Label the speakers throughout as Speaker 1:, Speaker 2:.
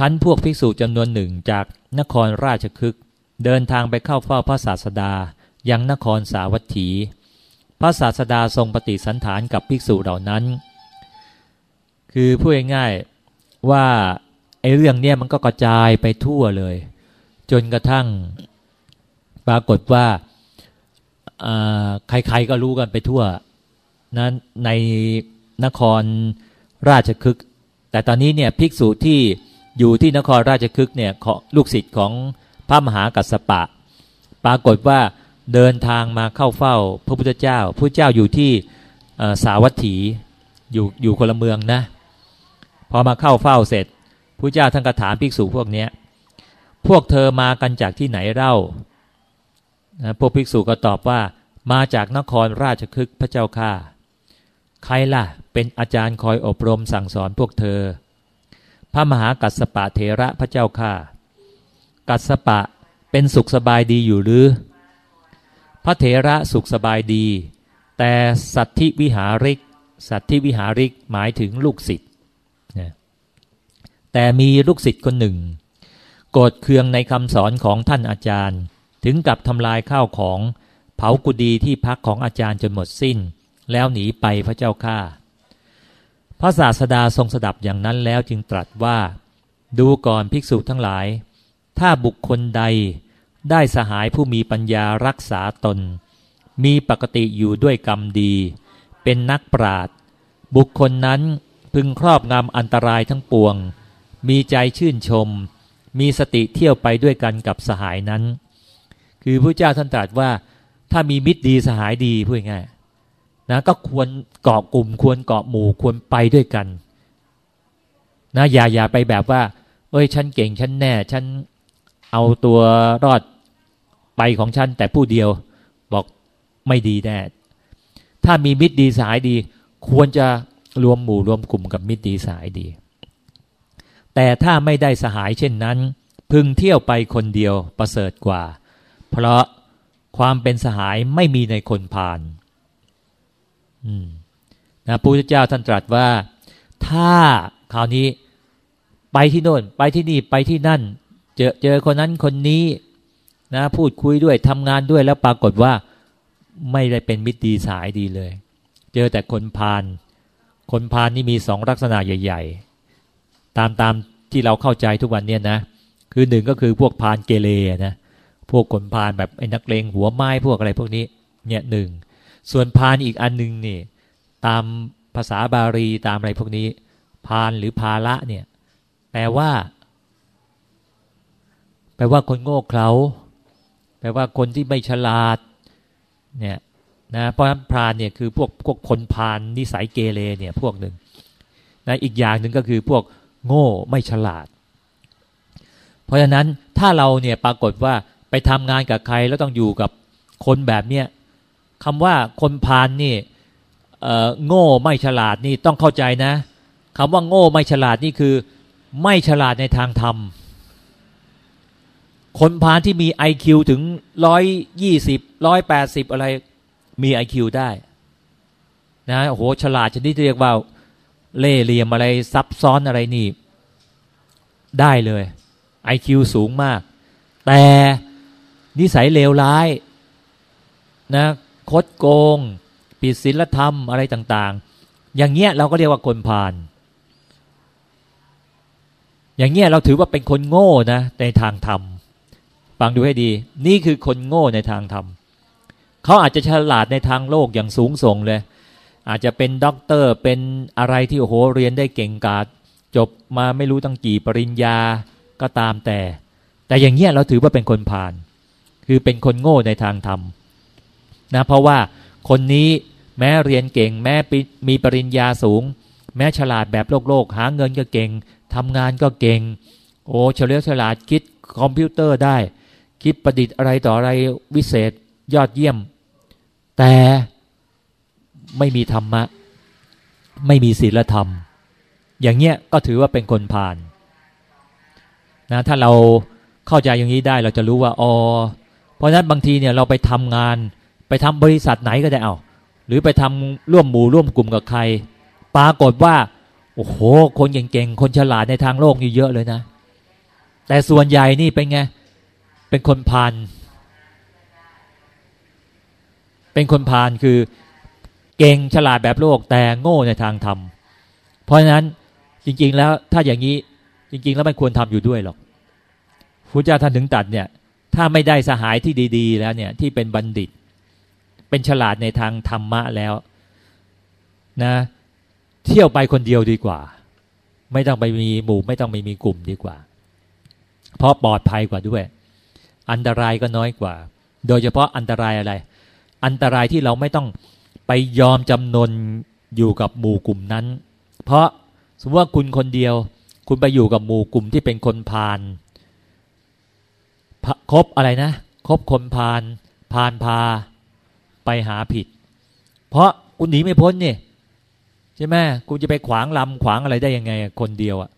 Speaker 1: คั้นพวกภิกษุจำนวนหนึ่งจากนครราชคฤห์เดินทางไปเข้าเฝ้าพระศาสดายังนครสาวัตถี พระศาสดาทรงปฏิสันฐานกับภิกษุเหล่านั้น คือพูดง่ายๆว่าไอ้เรื่องเนี้ยมันก็กระจายไปทั่วเลย จนกระทั่งปรากฏว่าใครๆก็รู้กันไปทั่วนั้นในนครราชคฤห์แต่ตอนนี้เนี่ยภิกษุที่ อยู่ที่นครราชคฤห์เนี่ยลูกศิษย์ของพระมหากัสสปะ ปรากฏว่าเดินทางมาเข้าเฝ้าพระพุทธเจ้าพระเจ้าอยู่ที่สาวัตถีอยู่อยู่คนละเมืองนะพอมาเข้าเฝ้าเสร็จพระเจ้าท่านก็ถามภิกษุพวกเนี้ยพวกเธอมากันจากที่ไหนเล่าพวกภิกษุก็ตอบว่ามาจากนครราชคฤห์พระเจ้าข้าใครล่ะ เป็นอาจารย์คอยอบรมสั่งสอนพวกเธอ พระมหากัสสปะเทระพระเจ้าข้ากัสสปะเป็นสุขสบายดีอยู่หรือ พระเถระสุขสบายดี แต่สัตธิวิหาริก สัตธิวิหาริกหมายถึงลูกศิษย์แต่มีลูกศิษย์คนหนึ่ง โกรธเคืองในคำสอนของท่านอาจารย์ ถึงกับทำลายข้าวของ เผากุดีที่พักของอาจารย์จนหมดสิ้น แล้วหนีไปพระเจ้าข้า พระศาสดาทรงสดับอย่างนั้นแล้วจึงตรัสว่า ดูก่อนภิกษุทั้งหลาย ถ้าบุคคลใดได้สหายผู้มีปัญญารักษาตน มีปกติอยู่ด้วยกรรมดี เป็นนักปราดบุคคลนั้นพึงครอบงำอันตรายทั้งปวง มีใจชื่นชม มีสติเที่ยวไปด้วยกันกับสหายนั้น คือพระเจ้าท่านตรัสว่า ถ้ามีมิตรดีสหายดีพูดง่าย นะก็ควรเกาะกลุ่ม ควรเกาะหมู่ควรไปด้วยกันนะอย่าอย่าไปแบบว่า เอ้ยฉันเก่งฉันแน่ ฉันเอาตัวรอดไปของฉันแต่ผู้เดียวบอกไม่ดีแน่ ถ้ามีมิตรดีสายดี ควรจะรวมหมู่รวมกลุ่มกับมิตรดีสายดี แต่ถ้าไม่ได้สหายเช่นนั้น พึงเที่ยวไปคนเดียวประเสริฐกว่า เพราะความเป็นสหายไม่มีในคนผ่าน นะพระพุทธเจ้าท่านตรัสว่า ถ้าคราวนี้ไปที่โน่น ไปที่นี่ไปที่นั่น เจอเจอคนนั้นคนนี้นะพูดคุยด้วยทำงานด้วยแล้วปรากฏว่าไม่ได้เป็นมิตรดีสายดีเลย เจอแต่คนพาลคนพาลนี่มีสองลักษณะใหญ่ ๆ ตามตามที่เราเข้าใจทุกวันเนี่ยนะ คือหนึ่งก็คือพวกพาลเกเรนะพวกคนพาลแบบไอ้นักเลงหัวไม้พวกอะไรพวกนี้ เนี่ยหนึ่ง ส่วนพานอีกอันหนึ่งนี่ตามภาษาบาลีตามอะไรพวกนี้ พานหรือภาละเนี่ยแปลว่า แปลว่าคนโง่เขลาแปลว่าคนที่ไม่ฉลาดเนี่ยนะเพราะฉะนั้นพรานเนี่ยคือพวกพวกคนพานนิสัยเกเรเนี่ยพวกหนึ่งนะอีกอย่างหนึ่งก็คือพวกโง่ไม่ฉลาด เพราะฉะนั้นถ้าเราเนี่ยปรากฏว่าไปทำงานกับใครแล้วต้องอยู่กับคนแบบเนี้ย คำว่าคนพาลนี่โง่ไม่ฉลาดนี่ต้องเข้าใจนะคำว่าโง่ไม่ฉลาดนี่คือ ไม่ฉลาดในทางธรรม คนพาลที่มี IQ ถึงร้อยยี่สิบร้อยแปดสิบอะไรมี IQ ได้ นะโอ้โหฉลาดชนิดเรียกว่าเล่เหลี่ยมอะไรซับซ้อนอะไรนี่ ได้เลย IQ สูงมาก แต่นิสัยเลวร้าย นะ คดโกงปิดศีลธรรมอะไรต่าง ๆ อย่างเงี้ยเราก็เรียกว่าคนพาลอย่างเงี้ยเราถือว่าเป็นคนโง่นะในทางธรรมฟังดูให้ดี นี่คือคนโง่ในทางธรรมเขาอาจจะฉลาดในทางโลกอย่างสูงส่งเลย อาจจะเป็นด็อกเตอร์เป็นอะไรที่โอ้โหเรียนได้เก่งกาจจบมาไม่รู้ตั้งกี่ปริญญาก็ตามแต่ แต่อย่างเงี้ยเราถือว่าเป็นคนผ่าน คือเป็นคนโง่ในทางธรรม นะเพราะว่าคนนี้แม้เรียนเก่ง แม้มีปริญญาสูง แม้ฉลาดแบบโลกโลก หาเงินก็เก่งทำงานก็เก่ง โอ้เฉลียวฉลาดคิดคอมพิวเตอร์ได้ คิดประดิษฐ์อะไรต่ออะไรวิเศษยอดเยี่ยม แต่ไม่มีธรรมะ ไม่มีศีลธรรม อย่างเงี้ยก็ถือว่าเป็นคนผ่านนะถ้าเราเข้าใจอย่างนี้ได้เราจะรู้ว่าอ๋อเพราะฉะนั้นบางทีเนี่ยเราไปทำงาน ไปทำบริษัทไหนก็ได้เอาหรือไปทำร่วมหมู่ร่วมกลุ่มกับใคร ปรากฏว่า โอ้โห คนเก่งๆ คนฉลาดในทางโลกนี่เยอะเลยนะ แต่ส่วนใหญ่นี่เป็นไง เป็นคนพาน เป็นคนพานคือเก่งฉลาดแบบโลกแต่โง่ในทางธรรม เพราะฉะนั้นจริง ๆ แล้วถ้าอย่างนี้จริง ๆ แล้วไม่ควรทำอยู่ด้วยหรอกพระเจ้าท่านถึงตัดเนี่ย ถ้าไม่ได้สหายที่ดี ๆ แล้วเนี่ยที่เป็นบัณฑิต เป็นฉลาดในทางธรรมะแล้วนะเที่ยวไปคนเดียวดีกว่า ไม่ต้องไปมีหมู่ ไม่ต้องไปมีกลุ่มดีกว่า เพราะปลอดภัยกว่าด้วย อันตรายก็น้อยกว่า โดยเฉพาะอันตรายอะไร อันตรายที่เราไม่ต้องไปยอมจำนนอยู่กับหมู่กลุ่มนั้น เพราะสมมติว่าคุณคนเดียว คุณไปอยู่กับหมู่กลุ่มที่เป็นคนพาลคบอะไรนะคบคนพาลพาลพา ไปหาผิด เพราะคุณหนีไม่พ้นเนี่ยใช่ไหมคุณจะไปขวางลำขวางอะไรได้ยังไงคนเดียวอะ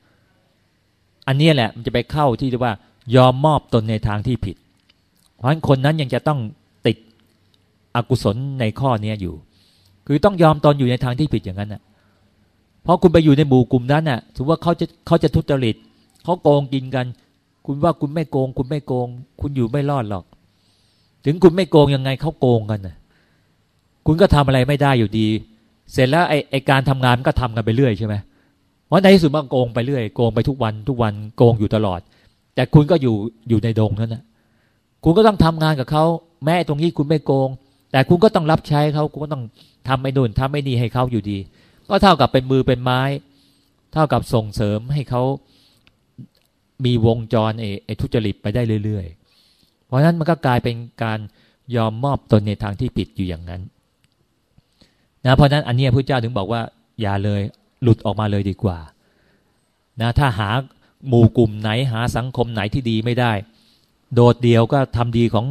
Speaker 1: อันนี้แหละมันจะไปเข้าที่ว่ายอมมอบตนในทางที่ผิด เพราะฉะนั้นคนนั้นยังจะต้องติดอกุศลในข้อนี้อยู่ คือต้องยอมตนอยู่ในทางที่ผิดอย่างนั้นน่ะเพราะคุณไปอยู่ในหมู่กลุ่มนั้นน่ะถือว่าเขาจะเขาจะทุจริตเขาโกงกินกัน คุณว่าคุณไม่โกง คุณไม่โกง คุณอยู่ไม่รอดหรอก ถึงคุณไม่โกงยังไงเขาโกงกันน่ะ คุณก็ทำอะไรไม่ได้อยู่ดี เสร็จแล้วไอ้ไอการทำงานมันก็ทำกันไปเรื่อยใช่ไหมเพราะในที่สุดมันโกงไปเรื่อยโกงไปทุกวันทุกวันโกงอยู่ตลอด แต่คุณก็อยู่อยู่ในดงนั้นนะคุณก็ต้องทำงานกับเขาแม้ตรงนี้คุณไม่โกง แต่คุณก็ต้องรับใช้เขาคุณก็ต้องทำไอ้นู่นทำไอ้นี่ให้เขาอยู่ดี ก็เท่ากับเป็นมือเป็นไม้ เท่ากับส่งเสริมให้เขามีวงจรเอทุจริตไปได้เรื่อย ๆ เพราะฉะนั้นมันก็กลายเป็นการยอมมอบตนในทางที่ผิดอยู่อย่างนั้น นะเพราะนั้นอันนี้พระเจ้าถึงบอกว่า อย่าเลยหลุดออกมาเลยดีกว่านะถ้าหาหมู่กลุ่มไหนหาสังคมไหนที่ดีไม่ได้ โดดเดียวก็ทำดีของ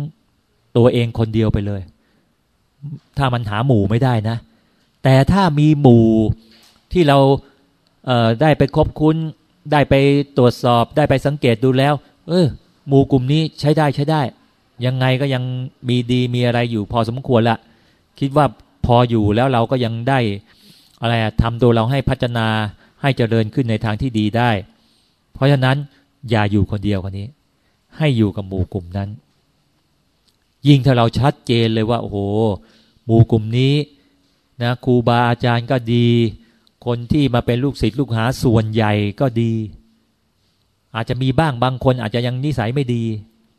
Speaker 1: ตัวเองคนเดียวไปเลย ถ้ามันหาหมู่ไม่ได้นะ แต่ถ้ามีหมู่ที่เราเได้ไปคบคุ้น ได้ไปตรวจสอบได้ไปสังเกตดูแล้ว เออ หมู่กลุ่มนี้ใช้ได้ใช้ได้ ยังไงก็ยังมีดีมีอะไรอยู่พอสมควรละคิดว่า พออยู่แล้วเราก็ยังได้อะไรทำตัวเราให้พัฒนาให้เจริญขึ้นในทางที่ดีได้ เพราะฉะนั้นอย่าอยู่คนเดียวคนนี้ ให้อยู่กับหมู่กลุ่มนั้น ยิ่งถ้าเราชัดเจนเลยว่าโอ้โหหมู่กลุ่มนี้นะครูบาอาจารย์ก็ดี คนที่มาเป็นลูกศิษย์ลูกหาส่วนใหญ่ก็ดี อาจจะมีบ้างบางคนอาจจะยังนิสัยไม่ดี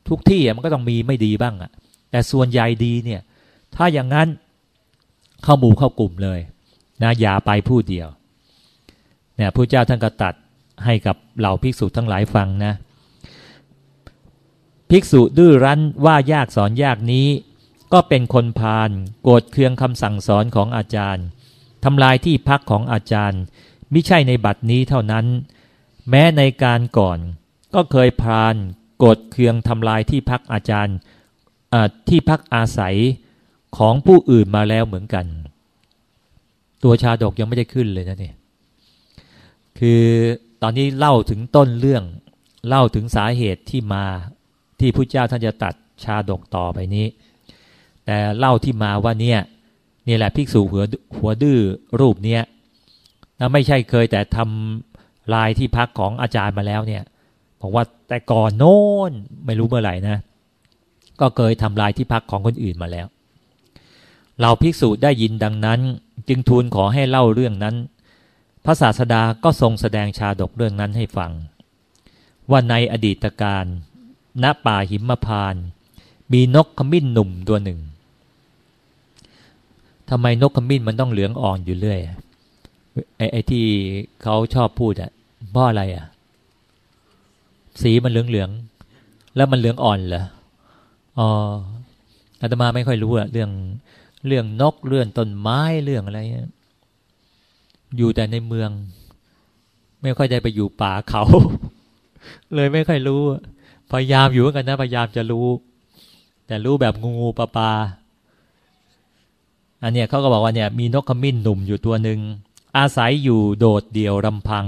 Speaker 1: ทุกที่มันก็ต้องมีไม่ดีบ้างอะแต่ส่วนใหญ่ดีเนี่ย ถ้าอย่างนั้น เข้าหมู่เข้ากลุ่มเลยนะอย่าไปพูดเดียวเนี่ยพระเจ้าท่านก็ตัดให้กับเหล่าภิกษุทั้งหลายฟังนะภิกษุดื้อรั้นว่ายากสอนยากนี้ ก็เป็นคนพาลโกรธเคืองคำสั่งสอนของอาจารย์ทำลายที่พักของอาจารย์ไม่ใช่ในบัดนี้เท่านั้น แม้ในการก่อน ก็เคยพาลโกรธเคืองทำลายที่พักอาจารย์ที่พักอาศัย ของผู้อื่นมาแล้วเหมือนกัน ตัวชาดกยังไม่ได้ขึ้นเลยนะเนี่ยคือตอนนี้เล่าถึงต้นเรื่อง เล่าถึงสาเหตุที่มาที่พระเจ้าท่านจะตัดชาดกต่อไปนี้ แต่เล่าที่มาว่าเนี่ยนี่แหละภิกษุหัวหัวดื้อรูปเนี้ยนะไม่ใช่เคยแต่ทำลายที่พักของอาจารย์มาแล้วเนี่ยบอกว่าแต่ก่อนโน้นไม่รู้เมื่อไหร่นะ ก็เคยทำลายที่พักของคนอื่นมาแล้ว เราภิกษุได้ยินดังนั้น จึงทูลขอให้เล่าเรื่องนั้น พระศาสดาก็ทรงแสดงชาดกเรื่องนั้นให้ฟัง ว่าในอดีตการณป่าหิมพาน มีนกขมิ้นหนุ่มตัวหนึ่งทำไมนกขมิ้นมันต้องเหลืองอ่อนอยู่เรื่อยไอ้ไอที่เขาชอบพูดอะเพราะอะไรอะสีมันเหลืองเหลืองแล้วมันเหลืองอ่อนเหรออ๋ออาตมาไม่ค่อยรู้อะเรื่อง เรื่องนกเรื่องต้นไม้เรื่องอะไร อยู่แต่ในเมือง ไม่ค่อยได้ไปอยู่ป่าเขา เลยไม่ค่อยรู้ พยายามอยู่กันนะ พยายามจะรู้ แต่รู้แบบงูงูปลาปลาอันเนี้ยเขาก็บอกว่าเนี่ยมีนกขมิ้นหนุ่มอยู่ตัวหนึ่งอาศัยอยู่โดดเดี่ยวรำพัง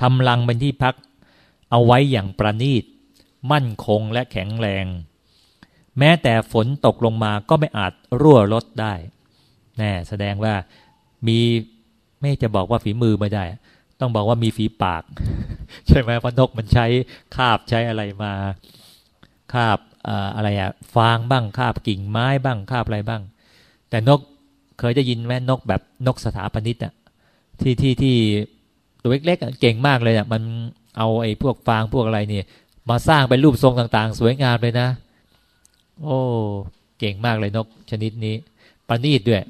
Speaker 1: ทำรังเป็นที่พัก เอาไว้อย่างประณีต มั่นคงและแข็งแรง แม้แต่ฝนตกลงมาก็ไม่อาจรั่วลดได้แน่แสดงว่ามีไม่จะบอกว่าฝีมือไม่ได้ ต้องบอกว่ามีฝีปาก ใช่ไหมเพราะนกมันใช้คาบใช้อะไรมาคาบอะไรอะฟางบ้างคาบกิ่งไม้บ้างคาบอะไรบ้าง แต่นกเคยได้ยินแม่นกแบบนกสถาปนิตอะที่ที่ที่ตัวเล็กๆเก่งมากเลยอะมันเอาไอ้พวกฟางพวกอะไรเนี่ยมาสร้างเป็นรูปทรงต่าง ๆ สวยงามเลยนะ โอ้เก่งมากเลยนกชนิดนี้ประณีตด้วย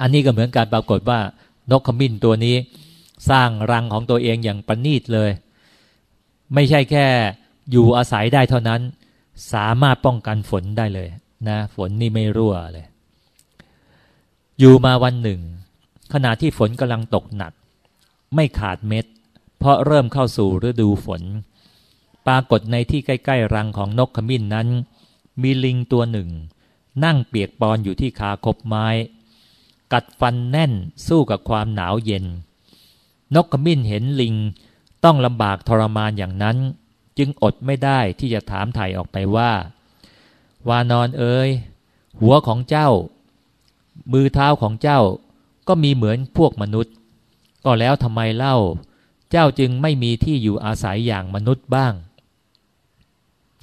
Speaker 1: อันนี้ก็เหมือนการปรากฏว่านกขมิ้นตัวนี้ สร้างรังของตัวเองอย่างประณีตเลย ไม่ใช่แค่อยู่อาศัยได้เท่านั้น สามารถป้องกันฝนได้เลยนะฝนนี่ไม่รั่วเลย อยู่มาวันหนึ่ง ขณะที่ฝนกำลังตกหนัก ไม่ขาดเม็ด เพราะเริ่มเข้าสู่ฤดูฝน ปรากฏในที่ใกล้ ๆ รังของนกขมิ้นนั้น มีลิงตัวหนึ่ง นั่งเปียกปอนอยู่ที่คาคบไม้ กัดฟันแน่นสู้กับความหนาวเย็น นกขมิ้นเห็นลิงต้องลำบากทรมานอย่างนั้น จึงอดไม่ได้ที่จะถามไถ่ออกไปว่า วานอนเอ๋ยหัวของเจ้า มือเท้าของเจ้าก็มีเหมือนพวกมนุษย์ ก็แล้วทำไมเล่า เจ้าจึงไม่มีที่อยู่อาศัยอย่างมนุษย์บ้าง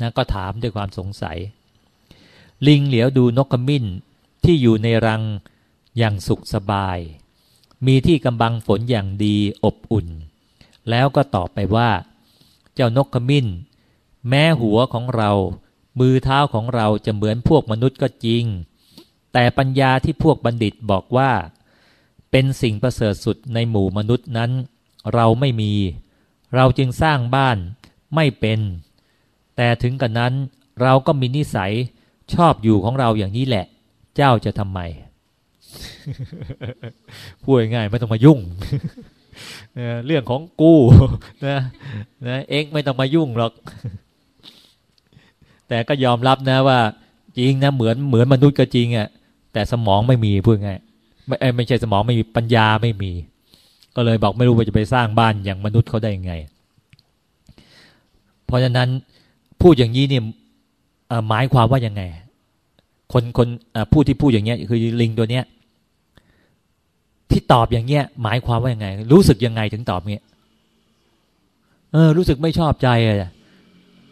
Speaker 1: นะก็ถามด้วยความสงสัย ลิงเหลียวดูนกขมิ้นที่อยู่ในรังอย่างสุขสบาย มีที่กำบังฝนอย่างดีอบอุ่น แล้วก็ตอบไปว่า เจ้านกขมิ้น แม้หัวของเรา มือเท้าของเราจะเหมือนพวกมนุษย์ก็จริง แต่ปัญญาที่พวกบัณฑิตบอกว่า เป็นสิ่งประเสริฐสุดในหมู่มนุษย์นั้น เราไม่มี เราจึงสร้างบ้านไม่เป็น แต่ถึงกันนั้นเราก็มีนิสัย ชอบอยู่ของเราอย่างนี้แหละ เจ้าจะทำไมพูดง่ายไม่ต้องมายุ่งเรื่องของกูนะนะเองไม่ต้องมายุ่งหรอก แต่ก็ยอมรับนะว่า จริงนะเหมือนเหมือนมนุษย์ก็จริงอะแต่สมองไม่มีพูดง่ายไม่ไม่ใช่สมองไม่มีปัญญาไม่มี ก็เลยบอกไม่รู้ว่าจะไปสร้างบ้านอย่างมนุษย์เขาได้ยังไง เพราะฉะนั้นพูดอย่างนี้เนี่ย หมายความว่ายังไง คนคนผู้ที่พูดอย่างเงี้ย คือลิงตัวเนี้ย ที่ตอบอย่างเงี้ย หมายความว่ายังไง รู้สึกยังไงถึงตอบเงี้ยเออ รู้สึกไม่ชอบใจเลย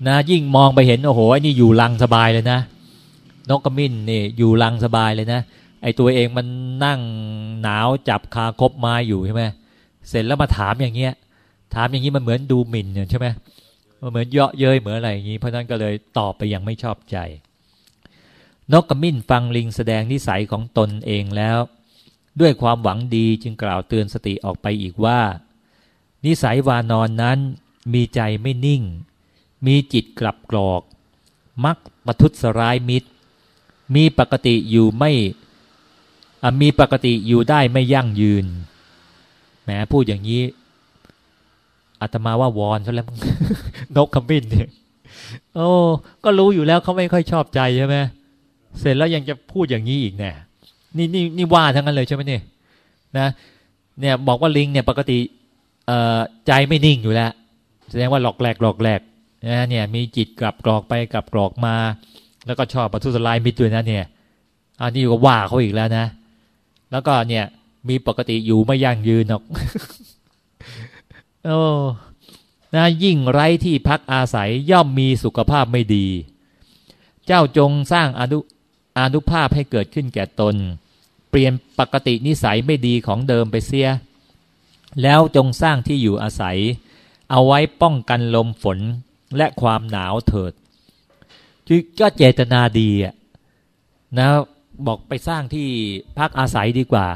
Speaker 1: นะยิ่งมองไปเห็นโอ้โหไอ้นี่อยู่รังสบายเลยนะนกกระมิ้นนี่อยู่รังสบายเลยนะไอ้ตัวเองมันนั่งหนาวจับคาคบมาอยู่ใช่ไหมเสร็จแล้วมาถามอย่างเงี้ย ถามอย่างนี้มันเหมือนดูหมิ่นใช่ไหม เหมือนเยาะเย้ยเหมือนอะไรอย่างนี้ เพราะนั้นก็เลยตอบไปอย่างไม่ชอบใจ นกกระมิ้นฟังลิงแสดงนิสัยของตนเองแล้ว ด้วยความหวังดีจึงกล่าวเตือนสติออกไปอีกว่า นิสัยวานอนนั้นมีใจไม่นิ่ง มีจิตกลับกรอก มักประทุษร้ายมิตร มีปกติอยู่ไม่มีปกติอยู่ได้ไม่ยั่งยืนแหมพูดอย่างนี้ อาตมาว่าวอนซะแล้วนกขมิ้นเนี่ยโอ้ก็รู้อยู่แล้วเขาไม่ค่อยชอบใจใช่ไหมเสร็จแล้วยังจะพูดอย่างนี้อีกเนี่ยนี่นี่นี่ว่าทั้งนั้นเลยใช่ไหมเนี่ยนะเนี่ยบอกว่าลิงเนี่ยปกติเอ่อใจไม่นิ่งอยู่แล้ว แสดงว่าหลอกแหลกหลอกแหลกนะเนี่ยมีจิตกลับกรอกไปกลับกรอกมา แล้วก็ชอบประทุษร้ายมิตรด้วยนะเนี่ยอันนี้ก็ว่าเขาอีกแล้วนะ แล้วก็เนี่ยมีปกติอยู่ไม่ยั่งยืนหรอก โอ้นะยิ่งไร้ที่พักอาศัยย่อมมีสุขภาพไม่ดี เจ้าจงสร้างอนุอนุภาพให้เกิดขึ้นแก่ตน เปลี่ยนปกตินิสัยไม่ดีของเดิมไปเสีย แล้วจงสร้างที่อยู่อาศัย เอาไว้ป้องกันลมฝนและความหนาวเถิดก็เจตนาดีอะนะบอกไปสร้างที่พักอาศัยดีกว่า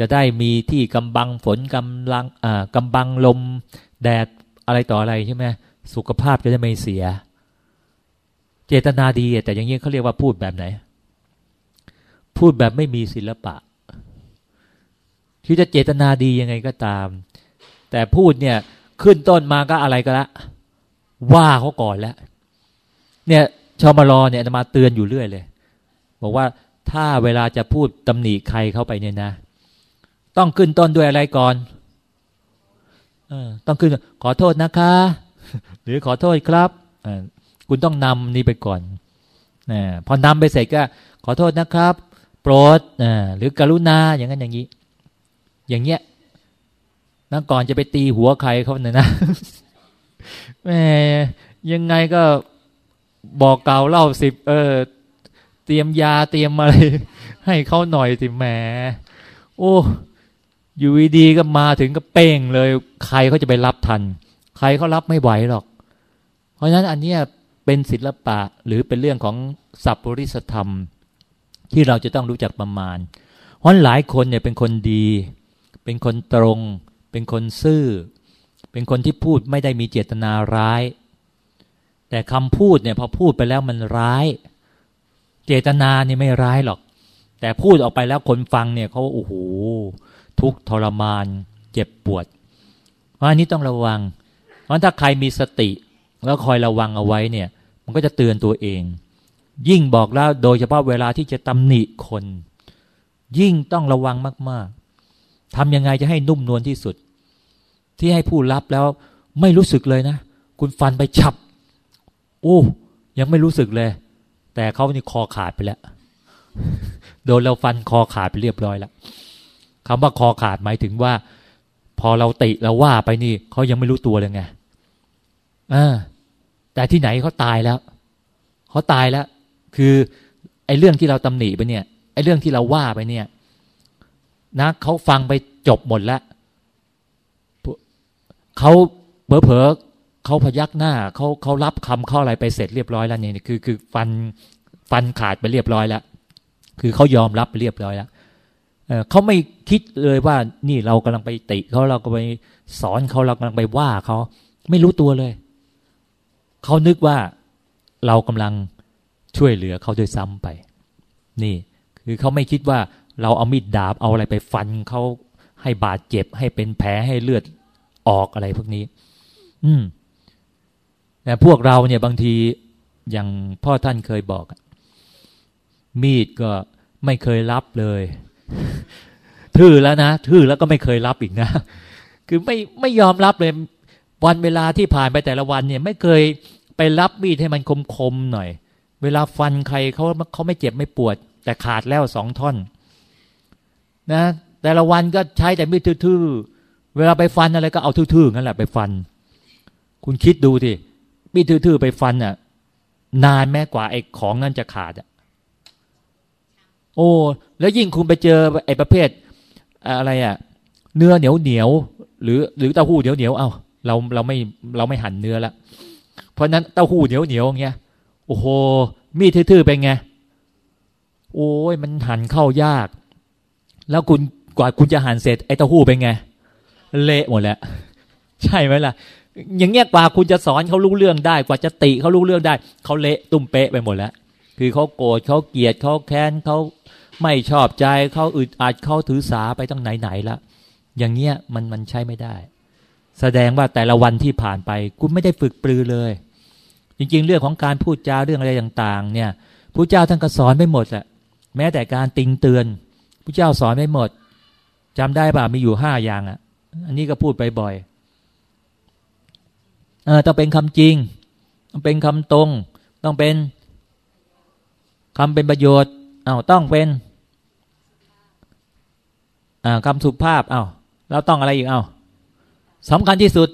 Speaker 1: จะได้มีที่กำบังฝนกำลังอ่ากำบังลม แดดอะไรต่ออะไรใช่ไหมสุขภาพจะได้ไม่เสีย เจตนาดี แต่อย่างนี้เขาเรียกว่าพูดแบบไหน พูดแบบไม่มีศิลปะ ที่จะเจตนาดียังไงก็ตาม แต่พูดเนี่ยขึ้นต้นมาก็อะไรก็ละ ว่าเขาก่อนแล้ว เนี่ยชาวมารอเนี่ยจะมาเตือนอยู่เรื่อยเลย บอกว่าถ้าเวลาจะพูดตำหนิใครเข้าไปเนี่ยนะ ต้องขึ้นต้นด้วยอะไรก่อนอต้องขึ้นขอโทษนะคะ หรือขอโทษครับคุณต้องนำนี้ไปก่อนอพอนำไปเสร็จก็ ขอโทษนะครับ โปรดหรือกรุณาอย่างนั้นอย่างนี้ อย่างเงี้ยนั่งก่อนจะไปตีหัวใครเขาเนี่ยนะแม่ยังไงก็บอกเก่าเล่าสิบเออ เตรียมยาเตรียมอะไร ให้เขาหน่อยสิแหมโอ้ อยู่ดีๆก็มาถึงก็เป้งเลย ใครเขาจะไปรับทัน ใครเขารับไม่ไหวหรอก เพราะฉะนั้นอันเนี้ยเป็นศิลปะหรือเป็นเรื่องของสัพปริสธรรม ที่เราจะต้องรู้จักประมาณ เพราะหลายคนเนี่ยเป็นคนดี เป็นคนตรง เป็นคนซื่อ เป็นคนที่พูดไม่ได้มีเจตนาร้าย แต่คำพูดเนี่ยพอพูดไปแล้วมันร้าย เจตนานี่ไม่ร้ายหรอก แต่พูดออกไปแล้วคนฟังเนี่ยเขาโอ้โห ทุกทรมาน เจ็บปวด เพราะอันนี้ต้องระวัง เพราะถ้าใครมีสติ แล้วคอยระวังเอาไว้เนี่ย มันก็จะเตือนตัวเอง ยิ่งบอกแล้วโดยเฉพาะเวลาที่จะตำหนิคน ยิ่งต้องระวังมาก ๆทำยังไงจะให้นุ่มนวลที่สุด ที่ให้ผู้รับแล้วไม่รู้สึกเลยนะ คุณฟันไปฉับ โอ้ยังไม่รู้สึกเลย แต่เขานี่คอขาดไปแล้ว โดนเราฟันคอขาดไปเรียบร้อยแล้ว คำว่าคอขาดหมายถึงว่า พอเราติเราว่าไปนี่เขายังไม่รู้ตัวเลยไงอ่าแต่ที่ไหนเขาตายแล้วเขาตายแล้ว คือไอ้เรื่องที่เราตำหนิไปเนี่ยไอ้เรื่องที่เราว่าไปเนี่ย นะเขาฟังไปจบหมดแล้วเขาเผลอเขาพยักหน้าเขาเขารับคำเข้าอะไรไปเสร็จเรียบร้อยแล้วเนี่ยคือ คือฟันฟันขาดไปเรียบร้อยแล้ว คือเขายอมรับไปเรียบร้อยแล้ว เขาไม่คิดเลยว่านี่เรากำลังไปติเขาเราก็ไปสอนเขาเรากำลังไปว่าเขาไม่รู้ตัวเลย เขานึกว่าเรากำลังช่วยเหลือเขาโดยซ้ำไป นี่ คือเขาไม่คิดว่าเราเอามีดดาบเอาอะไรไปฟันเขาให้บาดเจ็บ ให้เป็นแผลให้เลือดออกอะไรพวกนี้ อืมแต่พวกเราเนี่ยบางทีอย่างพ่อท่านเคยบอก มีดก็ไม่เคยรับเลย ทื่อแล้วนะทื่อแล้วก็ไม่เคยรับอีกนะ คือไม่ไม่ยอมรับเลยวันเวลาที่ผ่านไปแต่ละวันเนี่ย ไม่เคยไปรับมีดให้มันคมๆหน่อย เวลาฟันใครเขาเขาไม่เจ็บไม่ปวด แต่ขาดแล้วสองท่อน นะ แต่ละวันก็ใช้แต่มีดทื่อๆเวลาไปฟันอะไรก็เอาทื่อๆนั่นแหละไปฟัน คุณคิดดูทีมีดทื่อๆไปฟันอะ นานแม้กว่าไอ้ของนั้นจะขาดอะ โอ้แล้วยิ่งคุณไปเจอไอ้ประเภทอะไรอะ่ะเนื้อเหนียวเหนียวหรือหรือเต้าหู้เหนียวเหนียวเอาเราเราไม่เราไม่หั่นเนื้อละเพราะนั้นเต้าหู้เหนียวเหนียวอย่างเงี้ยโอ้โหมีดทื่อๆเป็นไงโอ้ยมันหั่นเข้ายาก แล้วคุณกว่าคุณจะหั่นเสร็จไอ้เต้าหู้เป็นไง เละหมดแล้ว ใช่ไหมล่ะ อย่างเงี้ยกว่าคุณจะสอนเขารู้เรื่องได้ กว่าจะติเขารู้เรื่องได้เขาเละตุ้มเป๊ะไปหมดแล้ว คือเขาโกรธเขาเกลียดเขาแค้นเขา ไม่ชอบใจเขาอึดอัดเขาถือสาไปตั้งไหนๆละอย่างเงี้ยมันมันใช้ไม่ได้ แสดงว่าแต่ละวันที่ผ่านไปคุณไม่ได้ฝึกปรือเลย จริง ๆ เรื่องของการพูดจาเรื่องอะไรต่าง ๆ เนี่ยพระเจ้าท่านก็สอนไม่หมดแหละแม้แต่การติงเตือนพระเจ้าสอนไม่หมดจำได้ป่ะมีอยู่ห้าอย่างอะ อันนี้ก็พูดไปบ่อยเออต้องเป็นคำจริง ต้องเป็นคำตรง ต้องเป็นคำเป็นประโยชน์เอาต้องเป็น คำสุภาพเอาแล้วต้องอะไรอีกเอาสำคัญที่สุด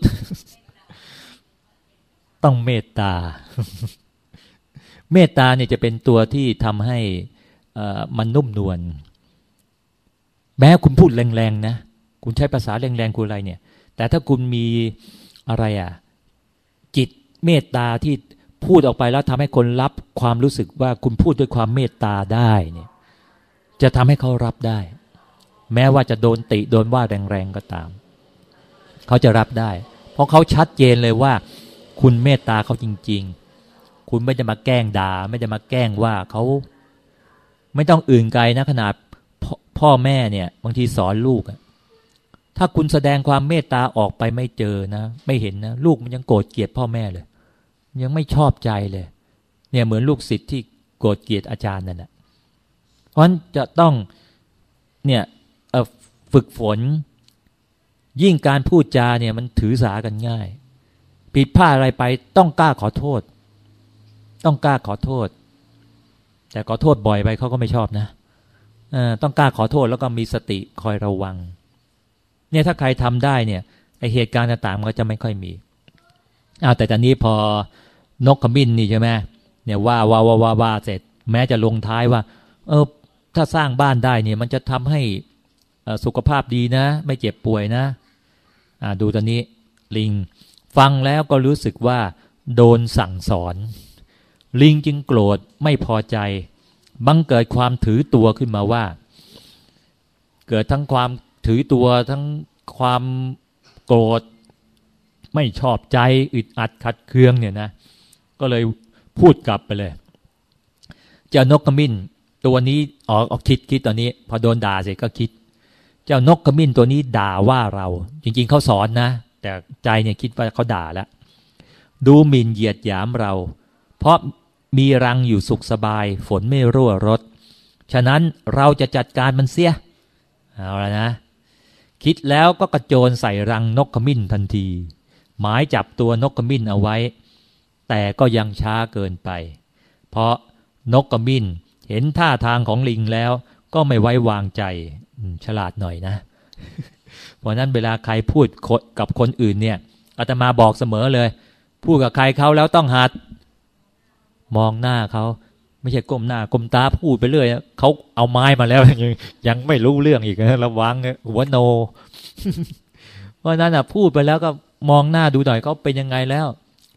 Speaker 1: ต้องเมตตา เมตตาเนี่ยจะเป็นตัวที่ทำให้มันนุ่มนวลแม้คุณพูดแรงๆนะคุณใช้ภาษาแรงๆคุณอะไรเนี่ย แต่ถ้าคุณมีอะไรอะ จิตเมตตาที่พูดออกไปแล้วทำให้คนรับความรู้สึกว่าคุณพูดด้วยความเมตตาได้เนี่ย จะทำให้เขารับได้ แม้ว่าจะโดนติโดนว่าแรงๆก็ตาม เขาจะรับได้ เพราะเขาชัดเจนเลยว่า คุณเมตตาเขาจริง ๆ คุณไม่จะมาแกล้งด่า ไม่จะมาแกล้งว่าเขาไม่ต้องอื่นไกลนะขนาดพ่อแม่เนี่ย บางทีสอนลูกถ้าคุณแสดงความเมตตาออกไปไม่เจอนะ ไม่เห็นนะ ลูกมันยังโกรธเกลียดพ่อแม่เลย ยังไม่ชอบใจเลย เนี่ยเหมือนลูกศิษย์ที่โกรธเกลียดอาจารย์นั่นแหละเพราะฉะนั้นจะต้องเนี่ย ฝึกฝน ยิ่งการพูดจาเนี่ยมันถือสากันง่าย ผิดพลาดอะไรไปต้องกล้าขอโทษ ต้องกล้าขอโทษ แต่ขอโทษบ่อยไปเขาก็ไม่ชอบนะต้องกล้าขอโทษแล้วก็มีสติคอยระวัง เนี่ยถ้าใครทำได้เนี่ยไอเหตุการณ์ต่างๆมันก็จะไม่ค่อยมีอ้าวแต่ตอนนี้พอนกขมิ้นนี่ใช่ไหมเนี่ยว่าว่าว่าว่าว่าเสร็จ แม้จะลงท้ายว่า เออถ้าสร้างบ้านได้เนี่ย มันจะทำให้ สุขภาพดีนะ ไม่เจ็บป่วยนะดูตอนนี้ลิง ฟังแล้วก็รู้สึกว่า โดนสั่งสอน ลิงจึงโกรธไม่พอใจ บังเกิดความถือตัวขึ้นมาว่า เกิดทั้งความถือตัวทั้งความโกรธ ไม่ชอบใจอึดอัดขัดเคืองเนี่ยนะ ก็เลยพูดกลับไปเลย เจ้านกขมิ้น ตัวนี้ออกออกคิดคิดตอนนี้ พอโดนด่าเสร็จก็คิด เจ้านกขมิ้นตัวนี้ด่าว่าเรา จริง ๆเขาสอนนะ แต่ใจเนี่ยคิดว่าเขาด่าแล้วดูหมิ่นเหยียดหยามเรา เพราะมีรังอยู่สุขสบาย ฝนไม่รั่วรถฉะนั้นเราจะจัดการมันเสียเอาละนะ คิดแล้วก็กระโจนใส่รังนกขมิ้นทันที หมายจับตัวนกขมิ้นเอาไว้ แต่ก็ยังช้าเกินไป เพราะนกขมิ้นเห็นท่าทางของลิงแล้วก็ไม่ไว้วางใจ ฉลาดหน่อยนะ เพราะนั้นเวลาใครพูดกับคนอื่นเนี่ยอาตมาบอกเสมอเลย พูดกับใครเขาแล้วต้องหัด มองหน้าเขาไม่ใช่ก้มหน้าก้มตาพูดไปเรื่อยเขาเอาไม้มาแล้วยังยังไม่รู้เรื่องอีกนะระวังหัวโน เพราะนั้นอะ พูดไปแล้วก็มองหน้าดูหน่อยเขาเป็นยังไงแล้ว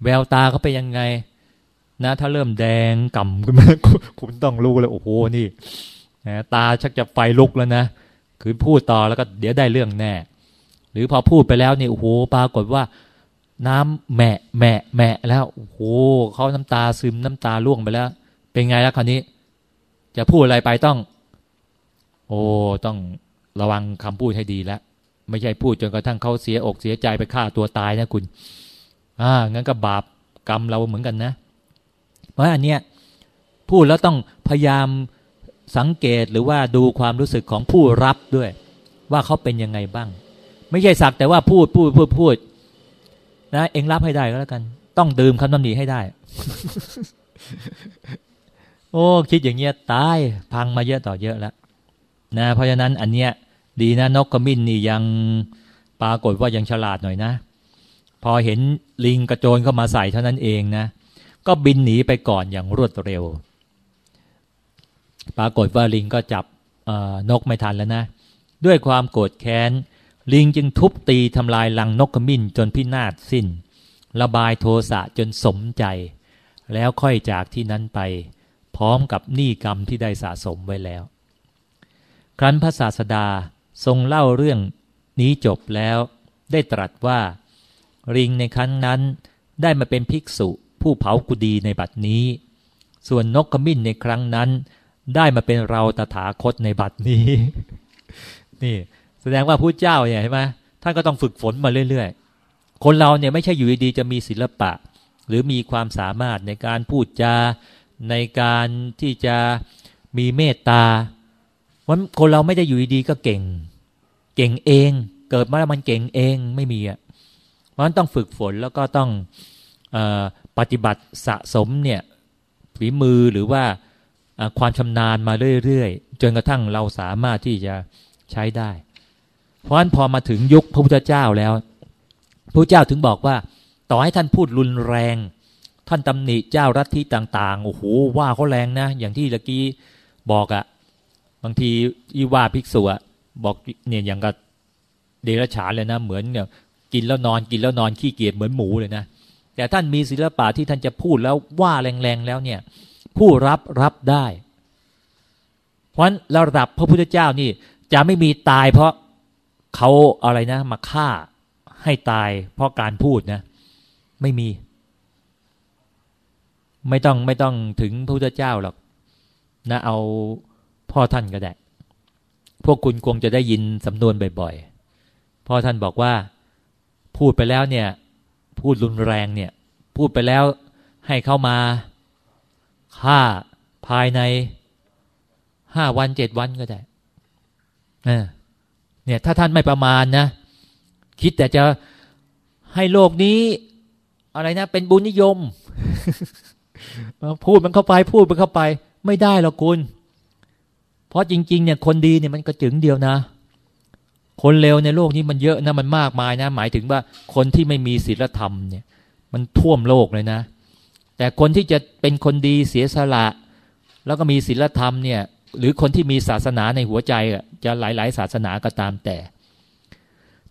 Speaker 1: แววตาเขาเป็นยังไง นะ ถ้าเริ่มแดงก่ำขึ้นมาคุณต้องรู้เลยโอ้โหนี่ตาชักจะไฟลุกแล้วนะ คือพูดต่อแล้วก็เดี๋ยวได้เรื่องแน่ หรือพอพูดไปแล้วเนี่โอ้โหปรากฏว่า น้ำแหมะแหมะแหมะแล้วโอ้โหเขาน้ำตาซึมน้ำตาล่วงไปแล้ว เป็นไงแล้วคราวนี้ จะพูดอะไรไปต้อง โอ้ต้องระวังคำพูดให้ดีแล้วไม่ใช่พูดจนกระทั่งเขาเสียอกเสียใจไปฆ่าตัวตายนะคุณ อ่า งั้นก็บาปกรรมเราเหมือนกันนะ เพราะอันเนี้ยพูดแล้วต้องพยายาม สังเกตหรือว่าดูความรู้สึกของผู้รับด้วย ว่าเขาเป็นยังไงบ้าง ไม่ใช่สักแต่ว่าพูดพูดพูดพูดนะเองรับให้ได้ก็แล้วกัน ต้องดื่มคำนำหนีให้ได้ โอ้คิดอย่างเงี้ยตายพังมาเยอะต่อเยอะแล้วนะเพราะฉะนั้นอันเนี้ยดีนะนกกระมินนี่ยังปรากฏว่ายังฉลาดหน่อยนะ พอเห็นลิงกระโจนเข้ามาใส่เท่านั้นเองนะ ก็บินหนีไปก่อนอย่างรวดเร็ว ปรากฏว่าลิงก็จับนกไม่ทันแล้วนะ ด้วยความโกรธแค้น ลิงจึงทุบตีทำลายลังนกขมิ้นจนพินาศสิ้น ระบายโทสะจนสมใจ แล้วค่อยจากที่นั้นไป พร้อมกับหนี้กรรมที่ได้สะสมไว้แล้ว ครั้นพระศาสดาทรงเล่าเรื่องนี้จบแล้วได้ตรัสว่าริงในครั้งนั้นได้มาเป็นภิกษุผู้เผากุดีในบัดนี้ ส่วนนกขมิ้นในครั้งนั้น ได้มาเป็นเราตถาคตในบัดนี้ นี่ แสดงว่าผู้เจ้าเนี่ยใช่ไหมท่านก็ต้องฝึกฝนมาเรื่อย ๆ คนเราเนี่ยไม่ใช่อยู่ดีๆจะมีศิลปะ หรือมีความสามารถในการพูดจาในการที่จะมีเมตตาวันคนเราไม่ได้อยู่ดีๆก็เก่ง เก่งเอง เกิดมาแล้วมันเก่งเองไม่มีอะเพราะฉะนั้นต้องฝึกฝนแล้วก็ต้องอปฏิบัติสะสมเนี่ยฝีมือหรือว่า ความชำนาญมาเรื่อยๆ จนกระทั่งเราสามารถที่จะใช้ได้ เพราะฉะนั้นพอมาถึงยุคพระพุทธเจ้าแล้วพระเจ้าถึงบอกว่า ต่อให้ท่านพูดรุนแรง ท่านตำหนิเจ้ารัฐที่ต่างๆโอ้โหว่าเขาแรงนะ อย่างที่ตะกี้บอกอะบางทีอีว่าภิกษุอะบอกเนี่ยอย่างกับเดรัจฉานเลยนะ เหมือนเนี่ยกินแล้วนอนกินแล้วนอนขี้เกียจเหมือนหมูเลยนะแต่ท่านมีศิลปะที่ท่านจะพูดแล้วว่าแรงๆแล้วเนี่ย ผู้รับรับได้ เพราะฉะนั้นระดับพระพุทธเจ้านี่ จะไม่มีตายเพราะเขาอะไรนะ มาฆ่าให้ตายเพราะการพูดนะ ไม่มี ไม่ต้องไม่ต้องถึงพระพุทธเจ้าหรอกนะเอาพ่อท่านก็ได้ พวกคุณคงจะได้ยินสำนวนบ่อยๆ พ่อท่านบอกว่า พูดไปแล้วเนี่ย พูดรุนแรงเนี่ย พูดไปแล้วให้เข้ามา ฆ่าภายในห้าวันเจ็ดวันก็ได้เนี่ยถ้าท่านไม่ประมาณนะ คิดแต่จะให้โลกนี้ อะไรนะ เป็นบุญนิยม พูดมันเข้าไป พูดมันเข้าไป ไม่ได้หรอกคุณ เพราะจริง ๆ เนี่ย คนดีเนี่ยมันกระจึงเดียวนะ คนเลวในโลกนี้มันเยอะนะมันมากมายนะ หมายถึงว่าคนที่ไม่มีศีลธรรมเนี่ย มันท่วมโลกเลยนะ แต่คนที่จะเป็นคนดีเสียสละ แล้วก็มีศีลธรรมเนี่ยหรือคนที่มีศาสนาในหัวใจอะจะหลาย ๆ ศาสนาก็ตามแต่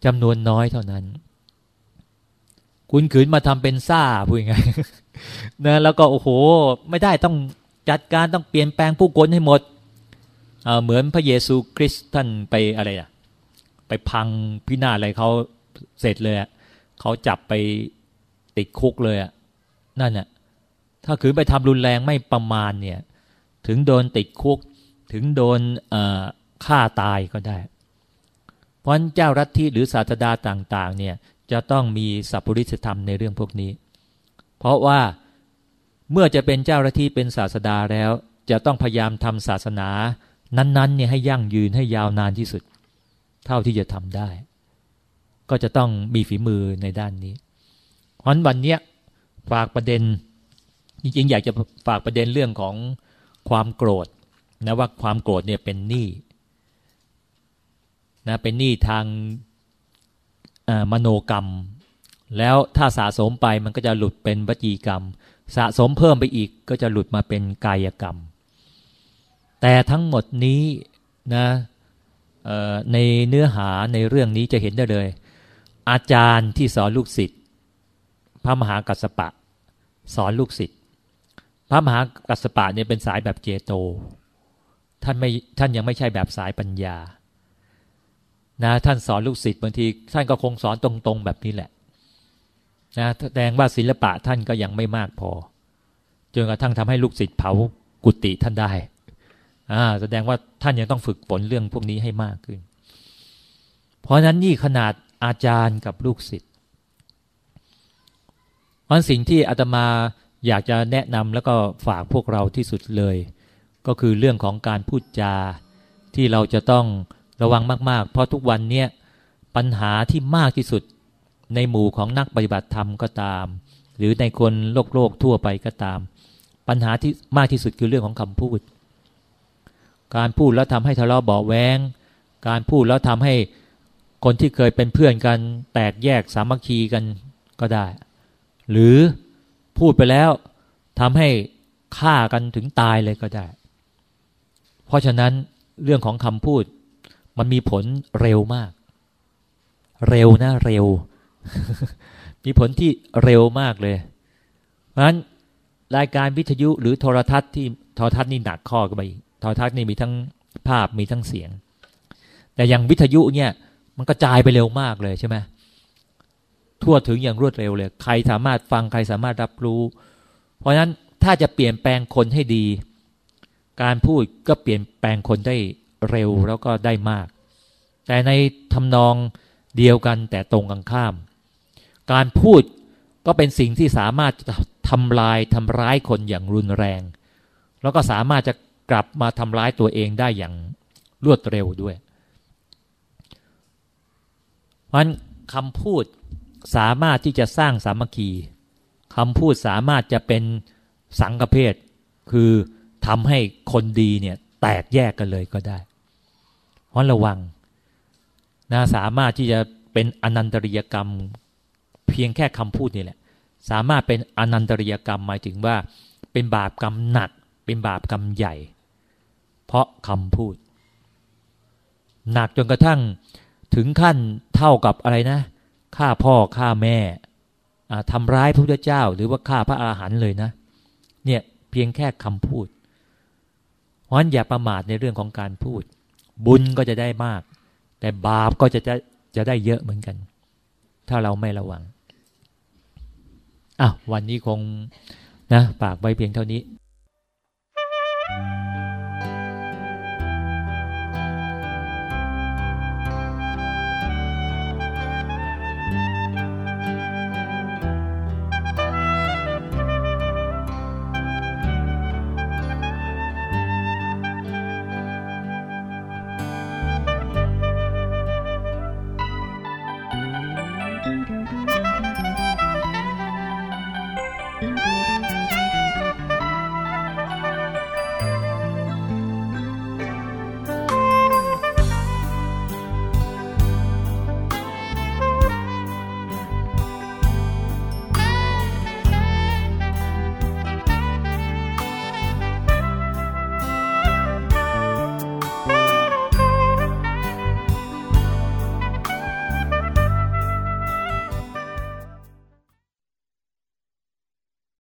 Speaker 1: จำนวนน้อยเท่านั้น คุณขืนมาทำเป็นซ่าพูดยังไงนะแล้วก็โอ้โห ไม่ได้ต้องจัดการต้องเปลี่ยนแปลงผู้คนให้หมดเหมือนพระเยซูคริสต์ท่านไปอะไรอะไปพังพินาศอะไรเขาเสร็จเลยเขาจับไปติดคุกเลยอะนั่นน่ะ ถ้าคือไปทำรุนแรงไม่ประมาณเนี่ย ถึงโดนติดคุก ถึงโดนฆ่าตายก็ได้ เพราะเจ้ารัฐที่หรือศาสดาต่างๆ เนี่ยจะต้องมีสัพพุริสธรรมในเรื่องพวกนี้ เพราะว่าเมื่อจะเป็นเจ้ารัฐที่เป็นศาสดาแล้ว จะต้องพยายามทำศาสนา นั้นๆเนี่ยให้ยั่งยืนให้ยาวนานที่สุด เท่าที่จะทำได้ ก็จะต้องมีฝีมือในด้านนี้เพราะวันเนี้ยฝากประเด็น จริงๆ อยากจะฝากประเด็นเรื่องของความโกรธนะว่าความโกรธเนี่ยเป็นหนี้นะเป็นหนี้ทางมโนกรรม แล้วถ้าสะสมไปมันก็จะหลุดเป็นวจีกรรม สะสมเพิ่มไปอีกก็จะหลุดมาเป็นกายกรรม แต่ทั้งหมดนี้นะในเนื้อหาในเรื่องนี้จะเห็นได้เลย อาจารย์ที่สอนลูกศิษย์พระมหากัสปะ สอนลูกศิษย์ พระมหากัสปะเนี่ยเป็นสายแบบเจโต ท่านไม่ท่านยังไม่ใช่แบบสายปัญญา นะท่านสอนลูกศิษย์บางที ท่านก็คงสอนตรงๆแบบนี้แหละนะแสดงว่าศิลปะท่านก็ยังไม่มากพอจนกระทั่งทำให้ลูกศิษย์เผากุฏิท่านได้อ่าแสดงว่าท่านยังต้องฝึกฝนเรื่องพวกนี้ให้มากขึ้น เพราะนั้นนี่ขนาดอาจารย์กับลูกศิษย์เพราะสิ่งที่อาตมา อยากจะแนะนำแล้วก็ฝากพวกเราที่สุดเลย ก็คือเรื่องของการพูดจา ที่เราจะต้องระวังมาก ๆ เพราะทุกวันเนี้ยปัญหาที่มากที่สุดในหมู่ของนักปฏิบัติธรรมก็ตาม หรือในคนโลกโลกทั่วไปก็ตาม ปัญหาที่มากที่สุดคือเรื่องของคำพูด การพูดแล้วทำให้ทะเลาะเบาแวงการพูดแล้วทำให้คนที่เคยเป็นเพื่อนกัน แตกแยกสามัคคีกันก็ได้ หรือ พูดไปแล้วทำให้ฆ่ากันถึงตายเลยก็ได้ เพราะฉะนั้นเรื่องของคำพูด มันมีผลเร็วมาก เร็วนะเร็ว มีผลที่เร็วมากเลย เพราะฉะนั้นรายการวิทยุหรือโทรทัศน์ที่โทรทัศน์นี่หนักข้อกันไปโทรทัศน์นี่มีทั้งภาพมีทั้งเสียง แต่อย่างวิทยุเนี่ย มันกระจายไปเร็วมากเลยใช่ไหม ทั่วถึงอย่างรวดเร็วเลย ใครสามารถฟังใครสามารถรับรู้ เพราะฉะนั้นถ้าจะเปลี่ยนแปลงคนให้ดี การพูดก็เปลี่ยนแปลงคนได้เร็วแล้วก็ได้มาก แต่ในทำนองเดียวกันแต่ตรงกันข้าม การพูดก็เป็นสิ่งที่สามารถทำลายทำร้ายคนอย่างรุนแรง แล้วก็สามารถจะกลับมาทำร้ายตัวเองได้อย่างรวดเร็วด้วยเพราะคำพูด สามารถที่จะสร้างสามัคคีคำพูดสามารถจะเป็นสังกเพศคือทำให้คนดีเนี่ยแตกแยกกันเลยก็ได้เพราะระวังนะสามารถที่จะเป็นอนันตริยกรรม เพียงแค่คำพูดนี่แหละ สามารถเป็นอนันตริยกรรมหมายถึงว่า เป็นบาปกรรมหนัก เป็นบาปกรรมใหญ่ เพราะคำพูด หนักจนกระทั่งถึงขั้นเท่ากับอะไรนะ ฆ่าพ่อฆ่าแม่ทำร้ายพระพุทธเจ้า หรือว่าฆ่าพระอาหารเลยนะ เนี่ยเพียงแค่คำพูดเพราะฉะนั้นอย่าประมาทในเรื่องของการพูด บุญก็จะได้มาก แต่บาปก็จะจะจะได้เยอะเหมือนกัน ถ้าเราไม่ระวังอะวันนี้คงนะฝากไว้เพียงเท่านี้